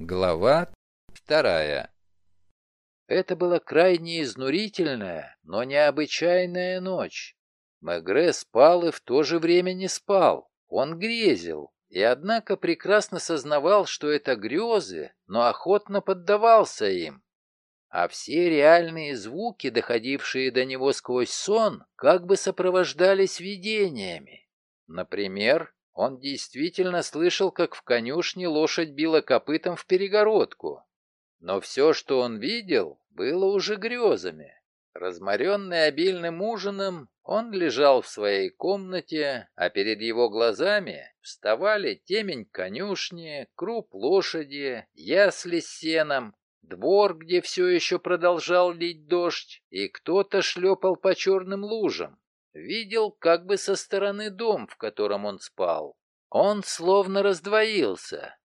Глава вторая Это была крайне изнурительная, но необычайная ночь. Мегре спал и в то же время не спал. Он грезил, и однако прекрасно сознавал, что это грезы, но охотно поддавался им. А все реальные звуки, доходившие до него сквозь сон, как бы сопровождались видениями. Например, он действительно слышал, как в конюшне лошадь била копытом в перегородку. Но все, что он видел, было уже грезами. Разморенный обильным ужином, он лежал в своей комнате, а перед его глазами вставали темень конюшни, круп лошади, ясли с сеном, двор, где все еще продолжал лить дождь, и кто-то шлепал по черным лужам. Видел как бы со стороны дом, в котором он спал. Он словно раздвоился.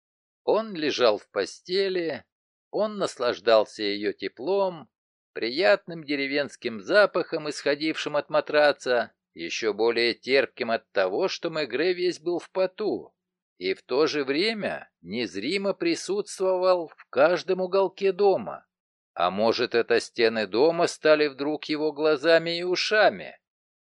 Он лежал в постели, он наслаждался ее теплом, приятным деревенским запахом, исходившим от матраца, еще более терпким от того, что Мегре весь был в поту, и в то же время незримо присутствовал в каждом уголке дома. А может, это стены дома стали вдруг его глазами и ушами?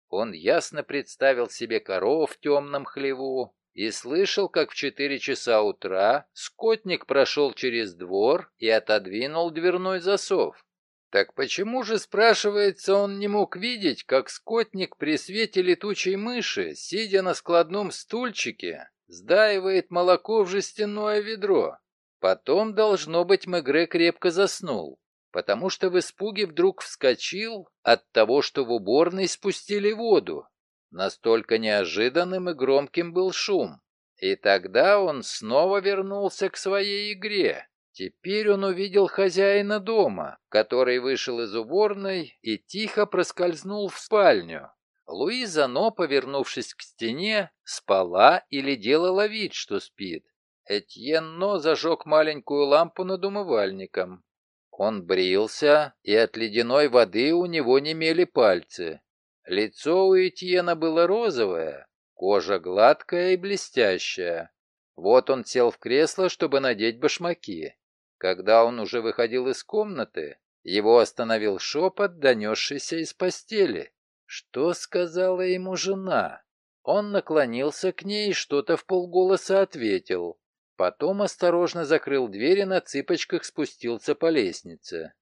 Он ясно представил себе коров в темном хлеву и слышал, как в четыре часа утра скотник прошел через двор и отодвинул дверной засов. Так почему же, спрашивается, он не мог видеть, как скотник при свете летучей мыши, сидя на складном стульчике, сдаивает молоко в жестяное ведро? Потом, должно быть, Мегре крепко заснул потому что в испуге вдруг вскочил от того, что в уборной спустили воду. Настолько неожиданным и громким был шум. И тогда он снова вернулся к своей игре. Теперь он увидел хозяина дома, который вышел из уборной и тихо проскользнул в спальню. Луиза Но, повернувшись к стене, спала или делала вид, что спит. Этьен Но зажег маленькую лампу над умывальником. Он брился, и от ледяной воды у него немели пальцы. Лицо у Этьена было розовое, кожа гладкая и блестящая. Вот он сел в кресло, чтобы надеть башмаки. Когда он уже выходил из комнаты, его остановил шепот, донесшийся из постели. Что сказала ему жена? Он наклонился к ней и что-то в полголоса ответил. Потом осторожно закрыл дверь и на цыпочках спустился по лестнице.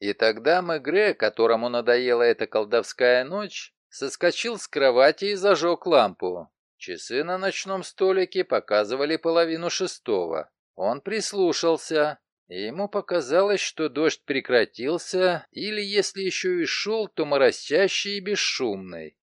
И тогда Мегре, которому надоела эта колдовская ночь, соскочил с кровати и зажег лампу. Часы на ночном столике показывали половину шестого. Он прислушался, и ему показалось, что дождь прекратился, или, если еще и шел, то моросящий и бесшумный.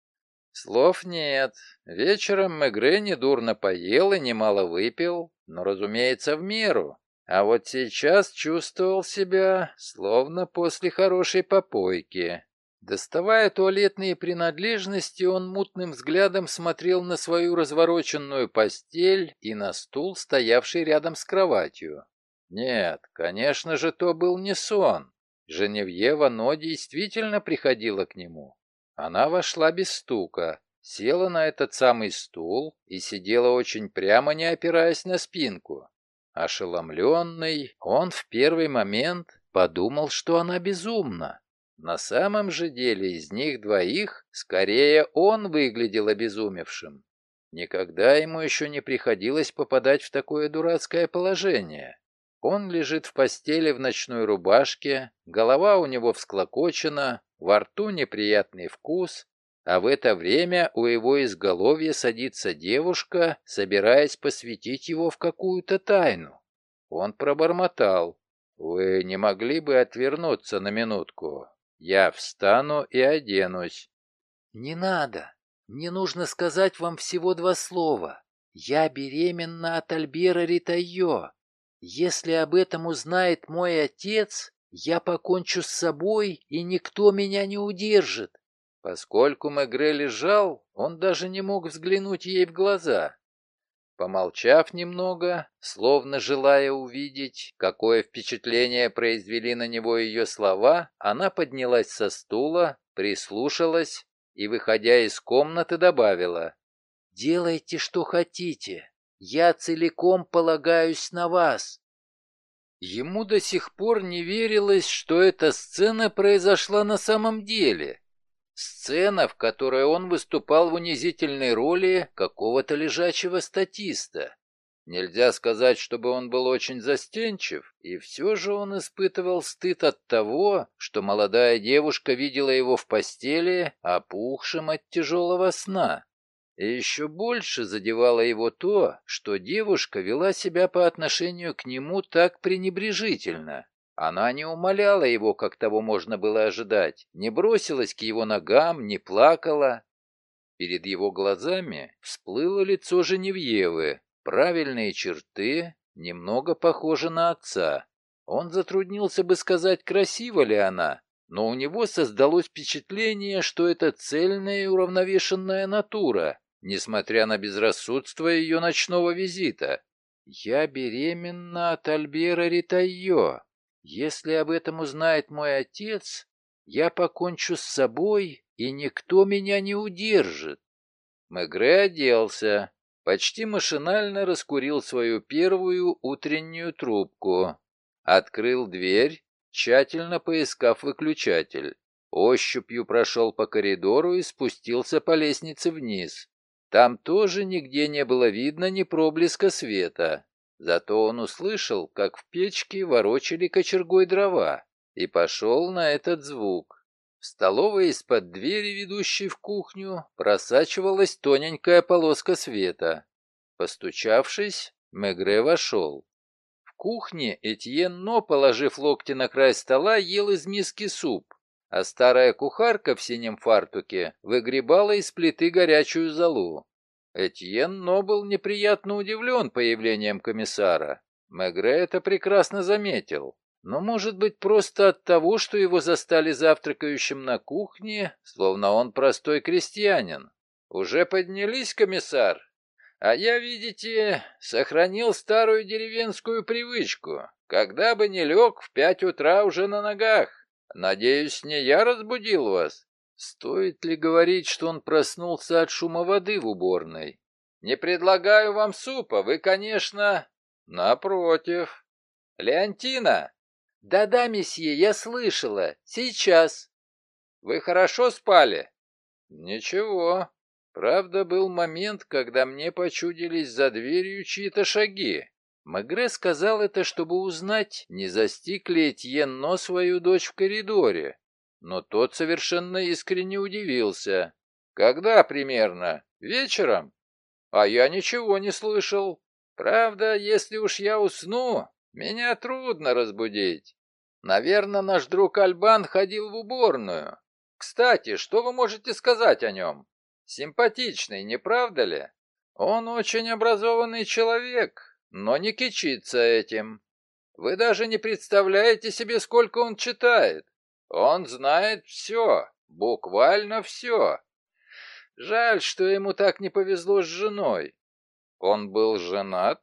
Слов нет. Вечером Мегре недурно поел и немало выпил, но, разумеется, в меру. А вот сейчас чувствовал себя, словно после хорошей попойки. Доставая туалетные принадлежности, он мутным взглядом смотрел на свою развороченную постель и на стул, стоявший рядом с кроватью. Нет, конечно же, то был не сон. Женевьева Но действительно приходила к нему. Она вошла без стука, села на этот самый стул и сидела очень прямо, не опираясь на спинку. Ошеломленный, он в первый момент подумал, что она безумна. На самом же деле из них двоих скорее он выглядел обезумевшим. Никогда ему еще не приходилось попадать в такое дурацкое положение. Он лежит в постели в ночной рубашке, голова у него всклокочена, во рту неприятный вкус, а в это время у его изголовья садится девушка, собираясь посвятить его в какую-то тайну. Он пробормотал. «Вы не могли бы отвернуться на минутку? Я встану и оденусь». «Не надо. Мне нужно сказать вам всего два слова. Я беременна от Альбера Ритайо. Если об этом узнает мой отец, я покончу с собой, и никто меня не удержит. Поскольку Мегре лежал, он даже не мог взглянуть ей в глаза. Помолчав немного, словно желая увидеть, какое впечатление произвели на него ее слова, она поднялась со стула, прислушалась и, выходя из комнаты, добавила «Делайте, что хотите. Я целиком полагаюсь на вас». Ему до сих пор не верилось, что эта сцена произошла на самом деле. Сцена, в которой он выступал в унизительной роли какого-то лежачего статиста. Нельзя сказать, чтобы он был очень застенчив, и все же он испытывал стыд от того, что молодая девушка видела его в постели, опухшим от тяжелого сна. И еще больше задевало его то, что девушка вела себя по отношению к нему так пренебрежительно. Она не умоляла его, как того можно было ожидать, не бросилась к его ногам, не плакала. Перед его глазами всплыло лицо Женевьевы, правильные черты, немного похожи на отца. Он затруднился бы сказать, красива ли она, но у него создалось впечатление, что это цельная и уравновешенная натура, несмотря на безрассудство ее ночного визита. «Я беременна от Альбера Ритайо. Если об этом узнает мой отец, я покончу с собой, и никто меня не удержит». Мегре оделся, почти машинально раскурил свою первую утреннюю трубку, открыл дверь, тщательно поискав выключатель. Ощупью прошел по коридору и спустился по лестнице вниз. Там тоже нигде не было видно ни проблеска света. Зато он услышал, как в печке ворочали кочергой дрова, и пошел на этот звук. В столовой из-под двери, ведущей в кухню, просачивалась тоненькая полоска света. Постучавшись, Мегре вошел. В кухне Этьен Но, положив локти на край стола, ел из миски суп а старая кухарка в синем фартуке выгребала из плиты горячую золу. Этьен Но был неприятно удивлен появлением комиссара. Мегре это прекрасно заметил. Но, может быть, просто от того, что его застали завтракающим на кухне, словно он простой крестьянин. «Уже поднялись, комиссар? А я, видите, сохранил старую деревенскую привычку. Когда бы не лег, в пять утра уже на ногах. Надеюсь, не я разбудил вас? Стоит ли говорить, что он проснулся от шума воды в уборной? Не предлагаю вам супа, вы, конечно... Напротив. Леонтина? Да-да, месье, я слышала. Сейчас. Вы хорошо спали? Ничего. Правда, был момент, когда мне почудились за дверью чьи-то шаги. Мегре сказал это, чтобы узнать, не застиг ли Этьенно свою дочь в коридоре. Но тот совершенно искренне удивился. «Когда примерно? Вечером?» «А я ничего не слышал. Правда, если уж я усну, меня трудно разбудить. Наверное, наш друг Альбан ходил в уборную. Кстати, что вы можете сказать о нем? Симпатичный, не правда ли? Он очень образованный человек, но не кичится этим. Вы даже не представляете себе, сколько он читает. Он знает все, буквально все. Жаль, что ему так не повезло с женой. Он был женат?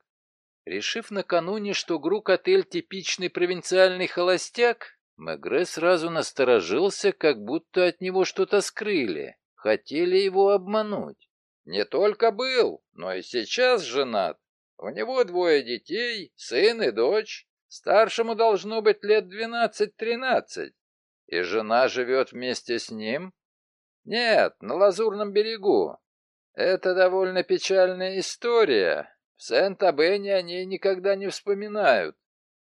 Решив накануне, что Грук-отель типичный провинциальный холостяк, Мегре сразу насторожился, как будто от него что-то скрыли, хотели его обмануть. Не только был, но и сейчас женат. У него двое детей, сын и дочь. Старшему должно быть лет двенадцать-тринадцать. И жена живет вместе с ним? Нет, на Лазурном берегу. Это довольно печальная история. В Сент-Абене о ней никогда не вспоминают.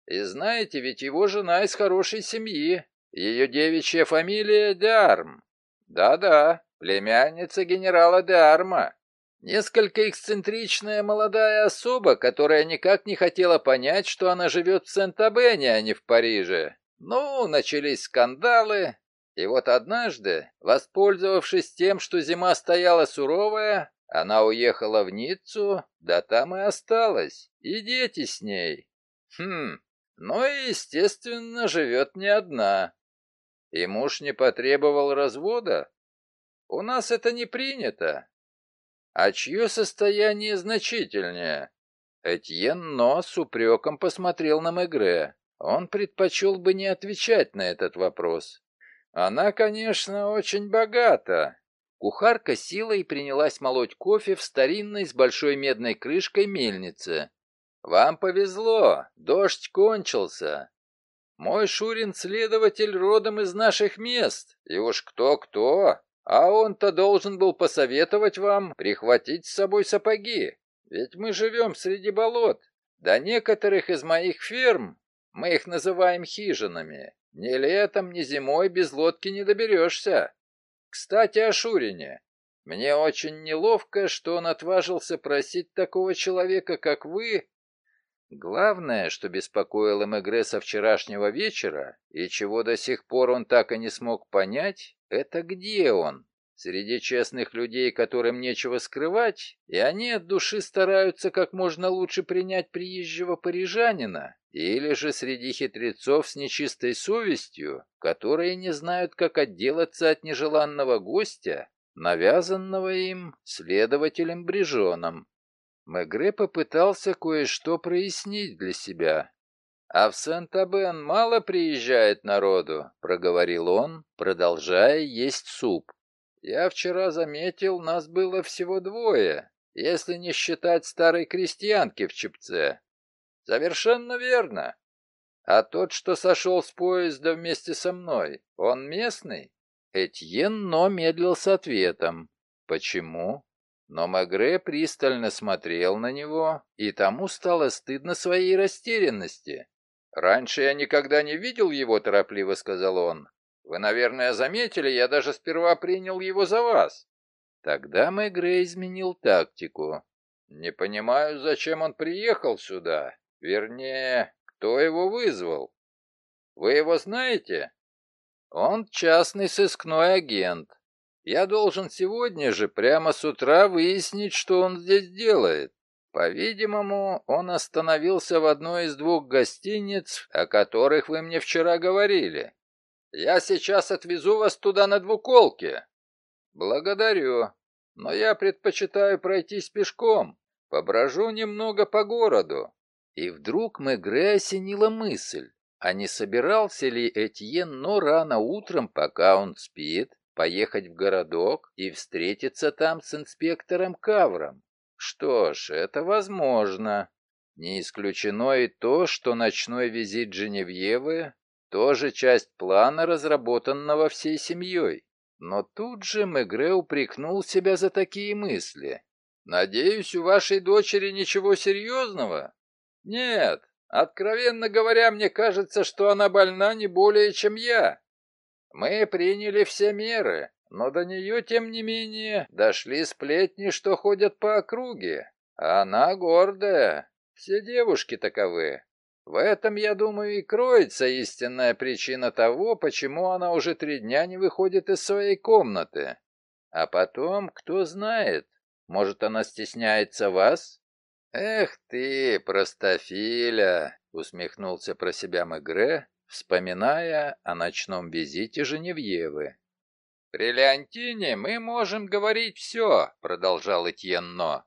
И знаете, ведь его жена из хорошей семьи. Ее девичья фамилия Деарм. Да-да, племянница генерала Деарма. Несколько эксцентричная молодая особа, которая никак не хотела понять, что она живет в Сент-Абене, а не в Париже. Ну, начались скандалы, и вот однажды, воспользовавшись тем, что зима стояла суровая, она уехала в Ниццу, да там и осталась, и дети с ней. Хм, ну и, естественно, живет не одна. И муж не потребовал развода? У нас это не принято. А чье состояние значительнее? Этьен Но с упреком посмотрел на Мегре. Он предпочел бы не отвечать на этот вопрос. Она, конечно, очень богата. Кухарка и принялась молоть кофе в старинной с большой медной крышкой мельнице. «Вам повезло, дождь кончился. Мой Шурин-следователь родом из наших мест, и уж кто-кто, а он-то должен был посоветовать вам прихватить с собой сапоги, ведь мы живем среди болот. До некоторых из моих ферм, мы их называем хижинами, ни летом, ни зимой без лодки не доберешься. Кстати, о Шурине. Мне очень неловко, что он отважился просить такого человека, как вы. Главное, что беспокоило Мегре со вчерашнего вечера, и чего до сих пор он так и не смог понять, это где он. Среди честных людей, которым нечего скрывать, и они от души стараются как можно лучше принять приезжего парижанина, или же среди хитрецов с нечистой совестью, которые не знают, как отделаться от нежеланного гостя, навязанного им следователем Брижоном. Мегре попытался кое-что прояснить для себя. «А в Сент-Абен мало приезжает народу», — проговорил он, продолжая есть суп. «Я вчера заметил, нас было всего двое, если не считать старой крестьянки в чепце». «Совершенно верно. А тот, что сошел с поезда вместе со мной, он местный?» Этьен но медлил с ответом. Почему? Но Магре пристально смотрел на него, и тому стало стыдно своей растерянности. «Раньше я никогда не видел его», — торопливо сказал он. «Вы, наверное, заметили, я даже сперва принял его за вас». Тогда Мегре изменил тактику. «Не понимаю, зачем он приехал сюда. Вернее, кто его вызвал. Вы его знаете?» Он частный сыскной агент. Я должен сегодня же, прямо с утра, выяснить, что он здесь делает. По-видимому, он остановился в одной из двух гостиниц, о которых вы мне вчера говорили. Я сейчас отвезу вас туда на двуколке. Благодарю, но я предпочитаю пройтись пешком. Поброжу немного по городу. И вдруг Мегре осенила мысль. А не собирался ли Этьен, но рано утром, пока он спит, поехать в городок и встретиться там с инспектором Кавром? Что ж, это возможно. Не исключено и то, что ночной визит Женевьевы тоже часть плана, разработанного всей семьей. Но тут же Мегре упрекнул себя за такие мысли. «Надеюсь, у вашей дочери ничего серьезного?» «Нет, Откровенно говоря, мне кажется, что она больна не более, чем я. Мы приняли все меры, но до нее, тем не менее, дошли сплетни, что ходят по округе. Она гордая, все девушки таковы. В этом, я думаю, и кроется истинная причина того, почему она уже три дня не выходит из своей комнаты. А потом, кто знает, может, она стесняется вас? «Эх ты, простофиля!» — усмехнулся про себя Мегре, вспоминая о ночном визите Женевьевы. «При Леонтине мы можем говорить все», — продолжал Этьенно.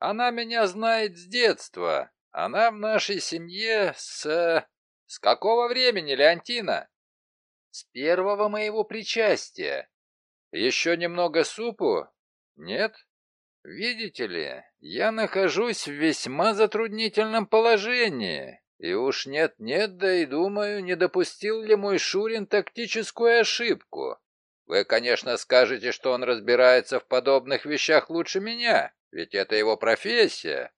«Она меня знает с детства. Она в нашей семье с... С какого времени, Леонтина?» «С первого моего причастия. Еще немного супу? Нет? Видите ли, я нахожусь в весьма затруднительном положении, и уж нет-нет, да и думаю, не допустил ли мой Шурин тактическую ошибку. Вы, конечно, скажете, что он разбирается в подобных вещах лучше меня, ведь это его профессия.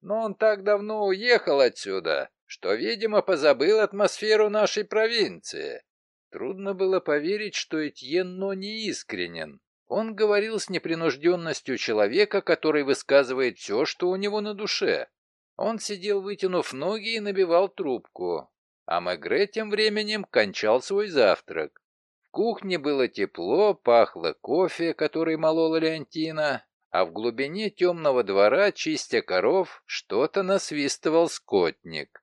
Но он так давно уехал отсюда, что, видимо, позабыл атмосферу нашей провинции. Трудно было поверить, что Этьен но не искренен. Он говорил с непринужденностью человека, который высказывает все, что у него на душе. Он сидел, вытянув ноги и набивал трубку, а Мегре тем временем кончал свой завтрак. В кухне было тепло, пахло кофе, который молола Леонтина, а в глубине темного двора, чистя коров, что-то насвистывал скотник.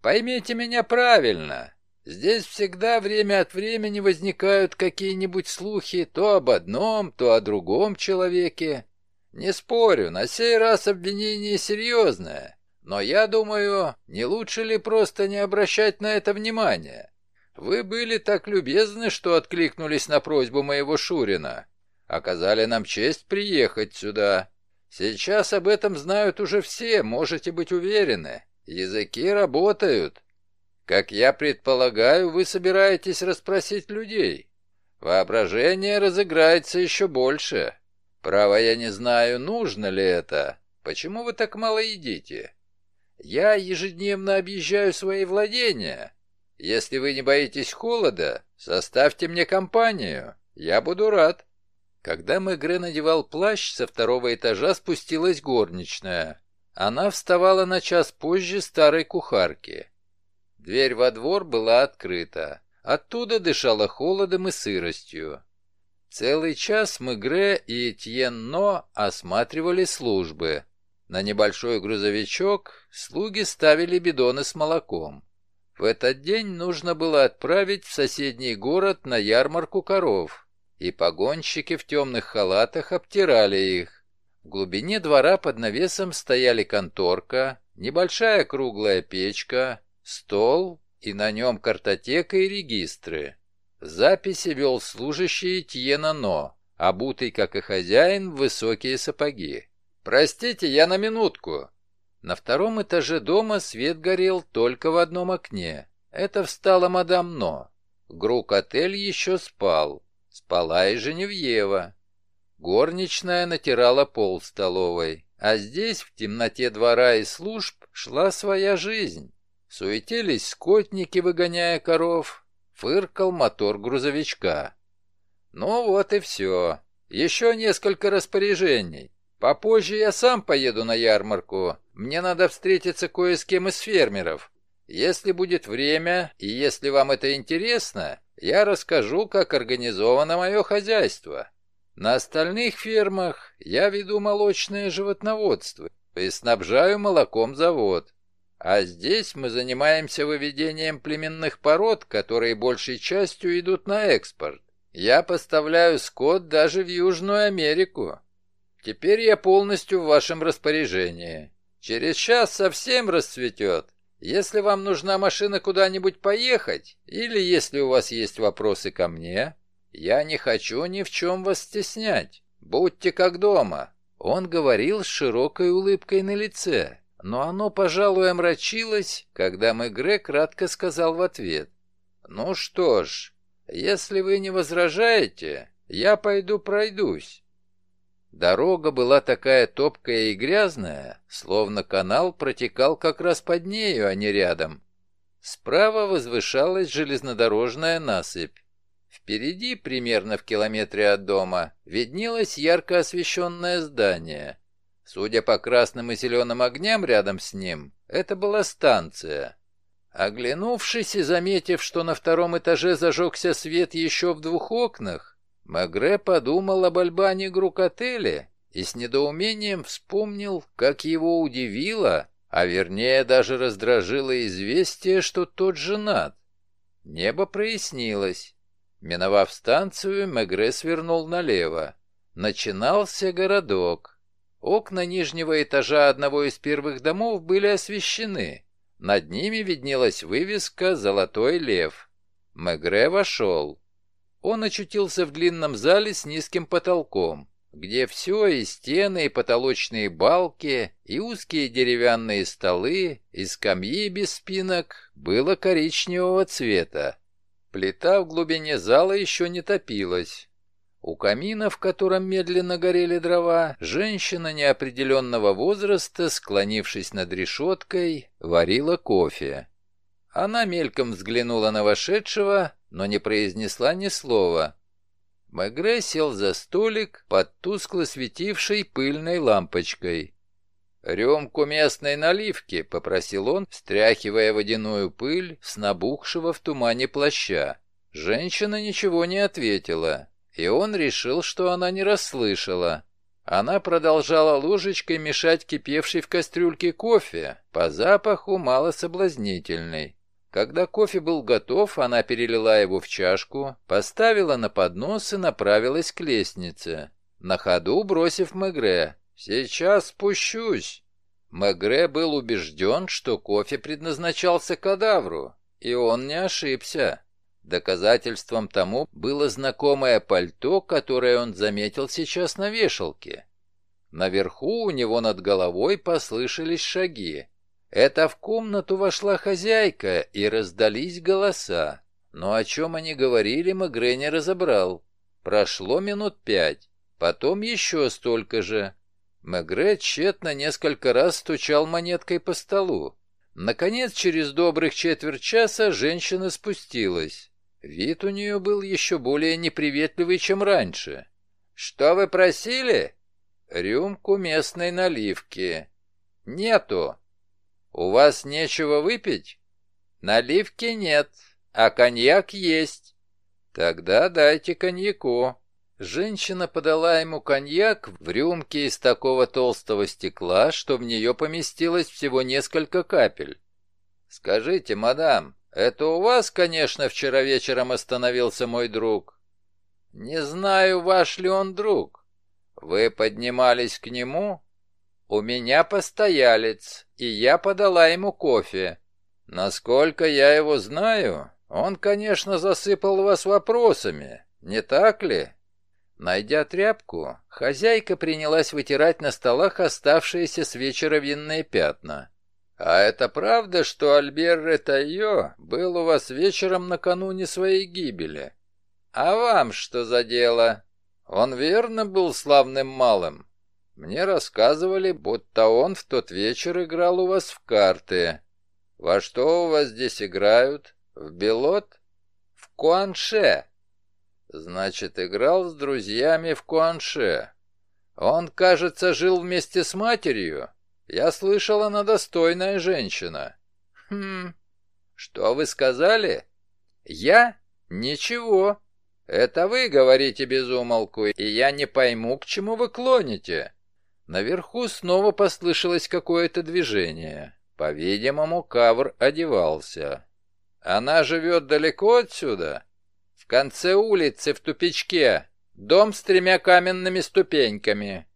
«Поймите меня правильно. Здесь всегда время от времени возникают какие-нибудь слухи то об одном, то о другом человеке. Не спорю, на сей раз обвинение серьезное, но я думаю, не лучше ли просто не обращать на это внимания? Вы были так любезны, что откликнулись на просьбу моего Шурина. Оказали нам честь приехать сюда. Сейчас об этом знают уже все, можете быть уверены. Языки работают. Как я предполагаю, вы собираетесь расспросить людей. Воображение разыграется еще больше. Право, я не знаю, нужно ли это. Почему вы так мало едите? Я ежедневно объезжаю свои владения. Если вы не боитесь холода, составьте мне компанию. Я буду рад. Когда Мегре надевал плащ, со второго этажа спустилась горничная. Она вставала на час позже старой кухарки. Дверь во двор была открыта. Оттуда дышала холодом и сыростью. Целый час Мегре и Этьен Но осматривали службы. На небольшой грузовичок слуги ставили бидоны с молоком. В этот день нужно было отправить в соседний город на ярмарку коров, и погонщики в темных халатах обтирали их. В глубине двора под навесом стояли конторка, небольшая круглая печка, стол и на нем картотека и регистры. Записи вел служащий Тьена Но, обутый, как и хозяин, в высокие сапоги. «Простите, я на минутку». На втором этаже дома свет горел только в одном окне. Это встала мадам Но. Грук-отель еще спал. Спала и Женевьева. Горничная натирала пол в столовой, а здесь, в темноте двора и служб, шла своя жизнь. Суетились скотники, выгоняя коров, фыркал мотор грузовичка. Ну вот и все. Еще несколько распоряжений. Попозже я сам поеду на ярмарку. Мне надо встретиться кое с кем из фермеров. Если будет время, и если вам это интересно, я расскажу, как организовано мое хозяйство. На остальных фермах я веду молочное животноводство и снабжаю молоком завод. А здесь мы занимаемся выведением племенных пород, которые большей частью идут на экспорт. Я поставляю скот даже в Южную Америку. Теперь я полностью в вашем распоряжении. Через час совсем расцветет. Если вам нужна машина куда-нибудь поехать, или если у вас есть вопросы ко мне, я не хочу ни в чем вас стеснять. Будьте как дома». Он говорил с широкой улыбкой на лице, но оно, пожалуй, омрачилось, когда Мегре кратко сказал в ответ. «Ну что ж, если вы не возражаете, я пойду пройдусь». Дорога была такая топкая и грязная, словно канал протекал как раз под нею, а не рядом. Справа возвышалась железнодорожная насыпь. Впереди, примерно в километре от дома, виднелось ярко освещенное здание. Судя по красным и зеленым огням рядом с ним, это была станция. Оглянувшись и заметив, что на втором этаже зажегся свет еще в двух окнах, Магре подумал об Альбане Грукотеле и с недоумением вспомнил, как его удивило, а вернее даже раздражило известие, что тот женат. Небо прояснилось. Миновав станцию, Мегре свернул налево. Начинался городок. Окна нижнего этажа одного из первых домов были освещены. Над ними виднелась вывеска «Золотой лев». Мегре вошел. Он очутился в длинном зале с низким потолком, где все, и стены, и потолочные балки, и узкие деревянные столы, и скамьи без спинок, было коричневого цвета. Плита в глубине зала еще не топилась. У камина, в котором медленно горели дрова, женщина неопределенного возраста, склонившись над решеткой, варила кофе. Она мельком взглянула на вошедшего, но не произнесла ни слова. Мегре сел за столик под тускло светившей пыльной лампочкой. «Рюмку местной наливки», — попросил он, стряхивая водяную пыль с набухшего в тумане плаща. Женщина ничего не ответила, и он решил, что она не расслышала. Она продолжала ложечкой мешать кипевший в кастрюльке кофе, по запаху малособлазнительный. Когда кофе был готов, она перелила его в чашку, поставила на поднос и направилась к лестнице, на ходу бросив Мегре. «Сейчас спущусь». Мегре был убежден, что кофе предназначался кадавру, и он не ошибся. Доказательством тому было знакомое пальто, которое он заметил сейчас на вешалке. Наверху у него над головой послышались шаги. Это в комнату вошла хозяйка, и раздались голоса. Но о чем они говорили, Мегре не разобрал. Прошло минут пять, потом еще столько же. Мегре тщетно несколько раз стучал монеткой по столу. Наконец, через добрых четверть часа женщина спустилась. Вид у нее был еще более неприветливый, чем раньше. «Что вы просили?» «Рюмку местной наливки». «Нету». «У вас нечего выпить?» «Наливки нет, а коньяк есть». «Тогда дайте коньяку». Женщина подала ему коньяк в рюмке из такого толстого стекла, что в нее поместилось всего несколько капель. «Скажите, мадам, это у вас, конечно, вчера вечером остановился мой друг?» «Не знаю, ваш ли он друг. Вы поднимались к нему?» «У меня постоялец, и я подала ему кофе. Насколько я его знаю, он, конечно, засыпал вас вопросами, не так ли?» Найдя тряпку, хозяйка принялась вытирать на столах оставшиеся с вечера винные пятна. «А это правда, что Альбер Ретайо был у вас вечером накануне своей гибели? А вам что за дело? Он верно был славным малым? Мне рассказывали, будто он в тот вечер играл у вас в карты. Во что у вас здесь играют? В белот? В куанше?» Значит, играл с друзьями в Куанше. Он, кажется, жил вместе с матерью. Я слышал, она достойная женщина. Хм, что вы сказали? Я? Ничего. Это вы говорите без умолку, и я не пойму, к чему вы клоните. Наверху снова послышалось какое-то движение. По-видимому, Кавр одевался. Она живет далеко отсюда? конце улицы, в тупичке. Дом с тремя каменными ступеньками.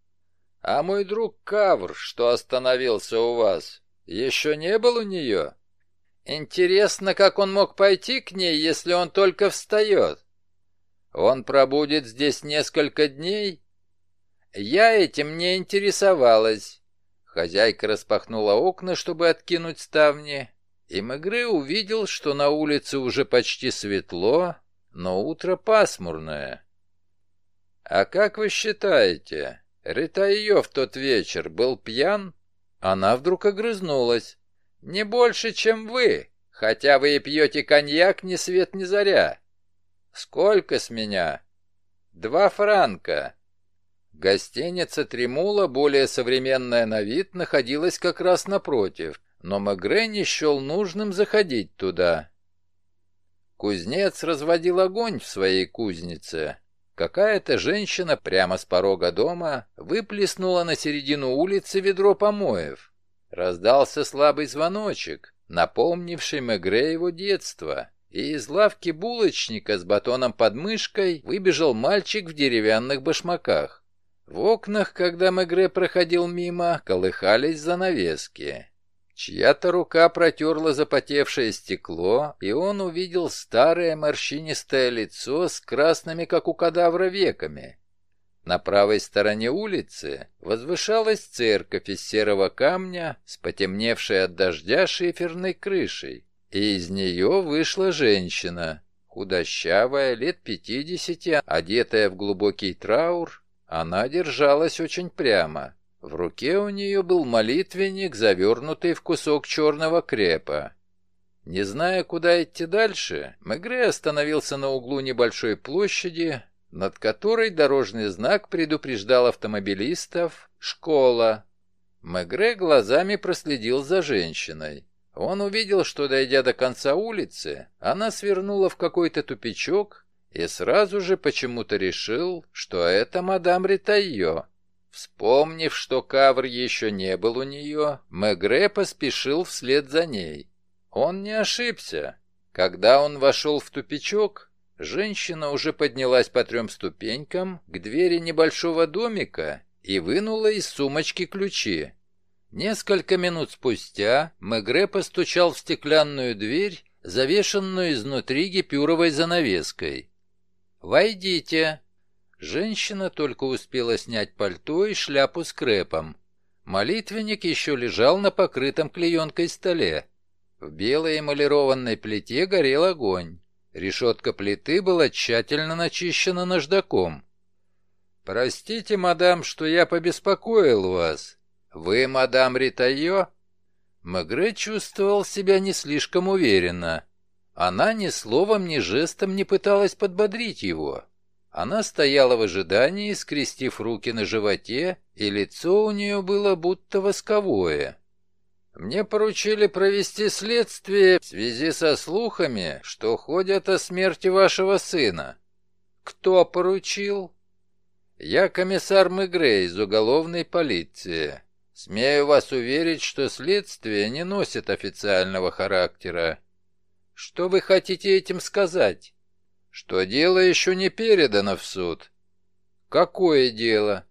А мой друг Кавр, что остановился у вас, еще не был у нее? Интересно, как он мог пойти к ней, если он только встает? Он пробудет здесь несколько дней? Я этим не интересовалась. Хозяйка распахнула окна, чтобы откинуть ставни, и Мегре увидел, что на улице уже почти светло, но утро пасмурное. А как вы считаете, Ритайо в тот вечер был пьян? Она вдруг огрызнулась. Не больше, чем вы, хотя вы и пьете коньяк ни свет ни заря. Сколько с меня? Два франка. Гостиница Тремула, более современная на вид, находилась как раз напротив, но Мегре не счел нужным заходить туда. Кузнец разводил огонь в своей кузнице. Какая-то женщина прямо с порога дома выплеснула на середину улицы ведро помоев. Раздался слабый звоночек, напомнивший Мегре его детство, и из лавки булочника с батоном под мышкой выбежал мальчик в деревянных башмаках. В окнах, когда Мегре проходил мимо, колыхались занавески. Чья-то рука протерла запотевшее стекло, и он увидел старое морщинистое лицо с красными, как у кадавра, веками. На правой стороне улицы возвышалась церковь из серого камня с потемневшей от дождя шиферной крышей, и из нее вышла женщина, худощавая, лет пятидесяти, одетая в глубокий траур, она держалась очень прямо. В руке у нее был молитвенник, завернутый в кусок черного крепа. Не зная, куда идти дальше, Мегре остановился на углу небольшой площади, над которой дорожный знак предупреждал автомобилистов «Школа». Мегре глазами проследил за женщиной. Он увидел, что, дойдя до конца улицы, она свернула в какой-то тупичок и сразу же почему-то решил, что это мадам Ритайо. Вспомнив, что Кавр еще не был у нее, Мегре поспешил вслед за ней. Он не ошибся. Когда он вошел в тупичок, женщина уже поднялась по трем ступенькам к двери небольшого домика и вынула из сумочки ключи. Несколько минут спустя Мегре постучал в стеклянную дверь, завешенную изнутри гипюровой занавеской. «Войдите», Женщина только успела снять пальто и шляпу с крепом. Молитвенник еще лежал на покрытом клеенкой столе. В белой эмалированной плите горел огонь. Решетка плиты была тщательно начищена наждаком. «Простите, мадам, что я побеспокоил вас. Вы мадам Ритайо?» Мегре чувствовал себя не слишком уверенно. Она ни словом, ни жестом не пыталась подбодрить его. Она стояла в ожидании, скрестив руки на животе, и лицо у нее было будто восковое. «Мне поручили провести следствие в связи со слухами, что ходят о смерти вашего сына». «Кто поручил?» «Я комиссар Мегре из уголовной полиции. Смею вас уверить, что следствие не носит официального характера. Что вы хотите этим сказать? Что дело еще не передано в суд. Какое дело?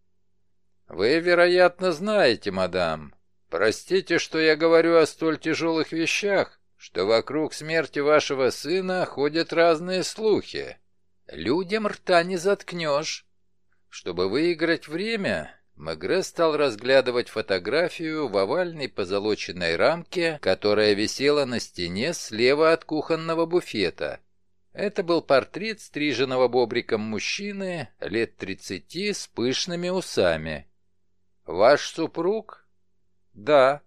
Вы, вероятно, знаете, мадам. Простите, что я говорю о столь тяжелых вещах, что вокруг смерти вашего сына ходят разные слухи. Людям рта не заткнешь. Чтобы выиграть время, Мегре стал разглядывать фотографию в овальной позолоченной рамке, которая висела на стене слева от кухонного буфета. Это был портрет стриженного бобриком мужчины лет тридцати с пышными усами. «Ваш супруг?» «Да».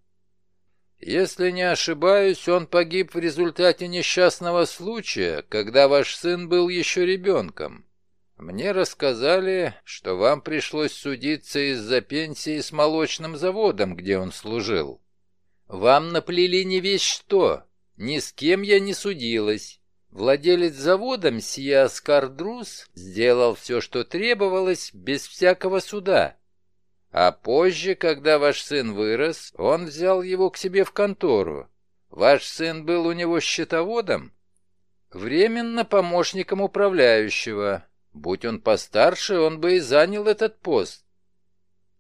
«Если не ошибаюсь, он погиб в результате несчастного случая, когда ваш сын был еще ребенком. Мне рассказали, что вам пришлось судиться из-за пенсии с молочным заводом, где он служил. Вам наплели не весь что. Ни с кем я не судилась. Владелец завода, мсье Оскар Друз, сделал все, что требовалось, без всякого суда. А позже, когда ваш сын вырос, он взял его к себе в контору. Ваш сын был у него счетоводом? Временно помощником управляющего, Будь он постарше, он бы и занял этот пост.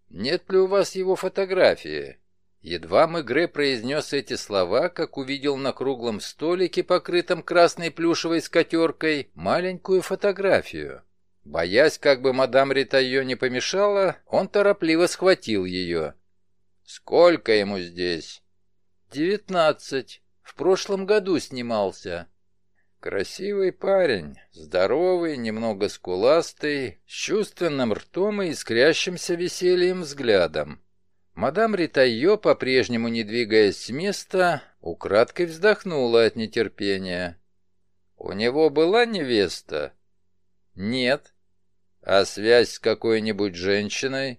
Нет ли у вас его фотографии? Едва Мегре произнес эти слова, как увидел на круглом столике, покрытом красной плюшевой скатеркой, маленькую фотографию. Боясь, как бы мадам Ритайо не помешала, он торопливо схватил ее. «Сколько ему здесь?» «Девятнадцать. В прошлом году снимался». Красивый парень, здоровый, немного скуластый, с чувственным ртом и искрящимся весельем взглядом. Мадам Ритайо, по-прежнему не двигаясь с места, украдкой вздохнула от нетерпения. «У него была невеста?» «Нет». «А связь с какой-нибудь женщиной?»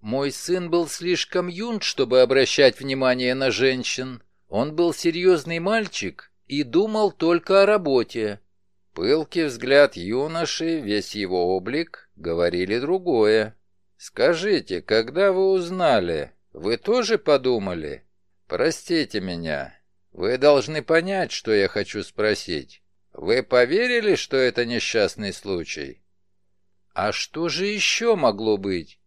«Мой сын был слишком юн, чтобы обращать внимание на женщин. Он был серьезный мальчик и думал только о работе. Пылкий взгляд юноши, весь его облик, говорили другое. «Скажите, когда вы узнали, вы тоже подумали? Простите меня, вы должны понять, что я хочу спросить. Вы поверили, что это несчастный случай?» «А что же еще могло быть?»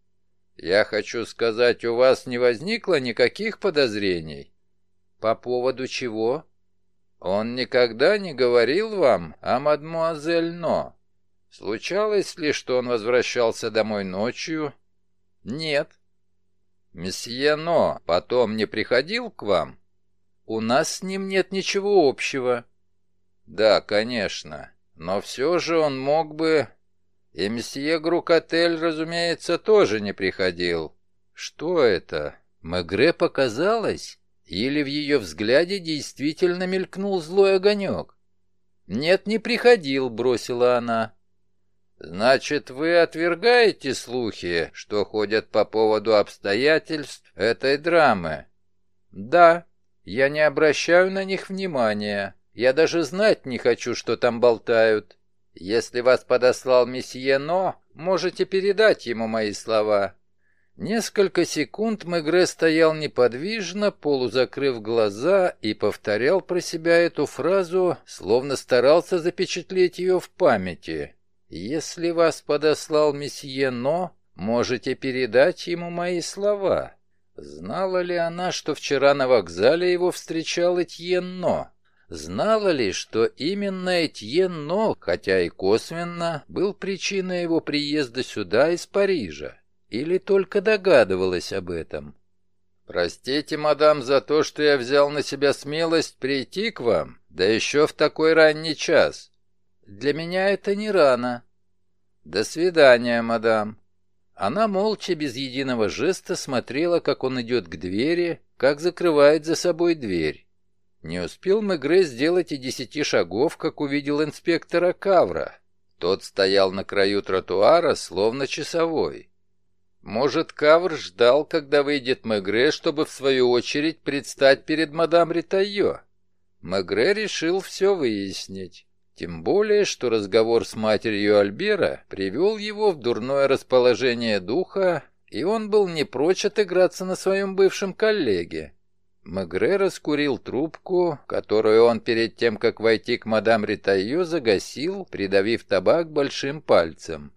«Я хочу сказать, у вас не возникло никаких подозрений?» «По поводу чего?» Он никогда не говорил вам о мадмуазель Но? Случалось ли, что он возвращался домой ночью? Нет. Месье Но потом не приходил к вам? У нас с ним нет ничего общего. Да, конечно, но все же он мог бы... И месье Грукотель, разумеется, тоже не приходил. Что это? Мегре показалось? Или в ее взгляде действительно мелькнул злой огонек? «Нет, не приходил», — бросила она. «Значит, вы отвергаете слухи, что ходят по поводу обстоятельств этой драмы?» «Да, я не обращаю на них внимания. Я даже знать не хочу, что там болтают. Если вас подослал месье Но, можете передать ему мои слова. Несколько секунд Мегре стоял неподвижно, полузакрыв глаза, и повторял про себя эту фразу, словно старался запечатлеть ее в памяти. «Если вас подослал месье Но, можете передать ему мои слова». Знала ли она, что вчера на вокзале его встречал Этьен Но? Знала ли, что именно Этьен Но, хотя и косвенно, был причиной его приезда сюда из Парижа? Или только догадывалась об этом? «Простите, мадам, за то, что я взял на себя смелость прийти к вам, да еще в такой ранний час. Для меня это не рано. До свидания, мадам». Она молча, без единого жеста, смотрела, как он идет к двери, как закрывает за собой дверь. Не успел Мегре сделать и десяти шагов, как увидел инспектора Кавра. Тот стоял на краю тротуара, словно часовой. Может, Кавр ждал, когда выйдет Мегре, чтобы в свою очередь предстать перед мадам Ритайо. Мегре решил все выяснить. Тем более, что разговор с матерью Альбера привел его в дурное расположение духа, и он был не прочь отыграться на своем бывшем коллеге. Мегре раскурил трубку, которую он перед тем, как войти к мадам Ритайо, загасил, придавив табак большим пальцем.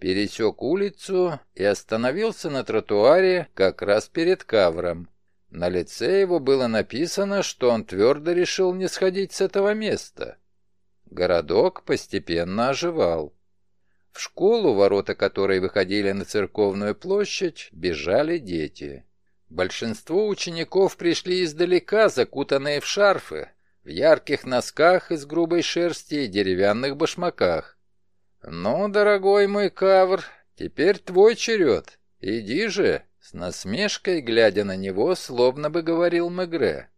Пересек улицу и остановился на тротуаре как раз перед кавром. На лице его было написано, что он твердо решил не сходить с этого места. Городок постепенно оживал. В школу, ворота которой выходили на церковную площадь, бежали дети. Большинство учеников пришли издалека, закутанные в шарфы, в ярких носках из грубой шерсти и деревянных башмаках. «Ну, дорогой мой кавр, теперь твой черед. Иди же!» С насмешкой, глядя на него, словно бы говорил Мегре.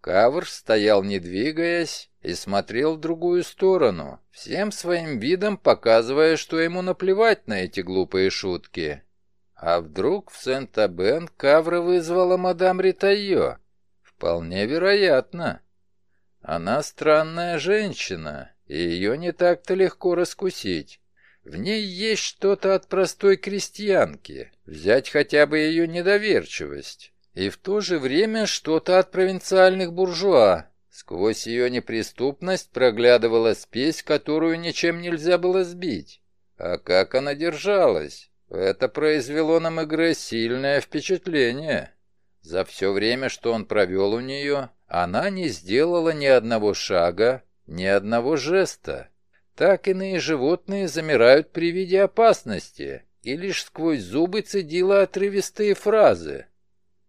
Кавр стоял не двигаясь и смотрел в другую сторону, всем своим видом показывая, что ему наплевать на эти глупые шутки. А вдруг в Сент-Абен Кавра вызвала мадам Ритайо? Вполне вероятно. Она странная женщина, и ее не так-то легко раскусить. В ней есть что-то от простой крестьянки, взять хотя бы ее недоверчивость и в то же время что-то от провинциальных буржуа. Сквозь ее неприступность проглядывала спесь, которую ничем нельзя было сбить. А как она держалась? Это произвело на Мегре сильное впечатление. За все время, что он провел у нее, она не сделала ни одного шага, ни одного жеста. Так иные животные замирают при виде опасности, и лишь сквозь зубы цедила отрывистые фразы.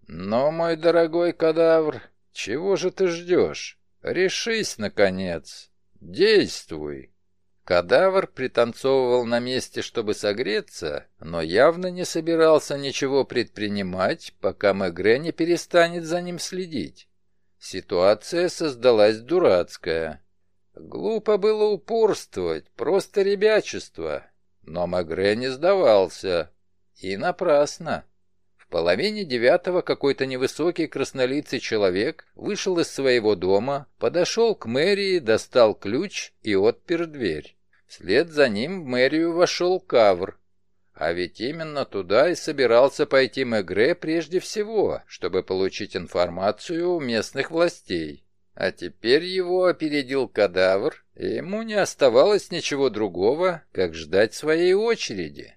«Но, мой дорогой кадавр, чего же ты ждешь? Решись, наконец. Действуй!» Кадавр пританцовывал на месте, чтобы согреться, но явно не собирался ничего предпринимать, пока Мегре не перестанет за ним следить. Ситуация создалась дурацкая. Глупо было упорствовать, просто ребячество. Но Мегре не сдавался. И напрасно половине девятого какой-то невысокий краснолицый человек вышел из своего дома, подошел к мэрии, достал ключ и отпер дверь. Вслед за ним в мэрию вошел Кавр. А ведь именно туда и собирался пойти Мегре прежде всего, чтобы получить информацию у местных властей. А теперь его опередил кадавр, и ему не оставалось ничего другого, как ждать своей очереди.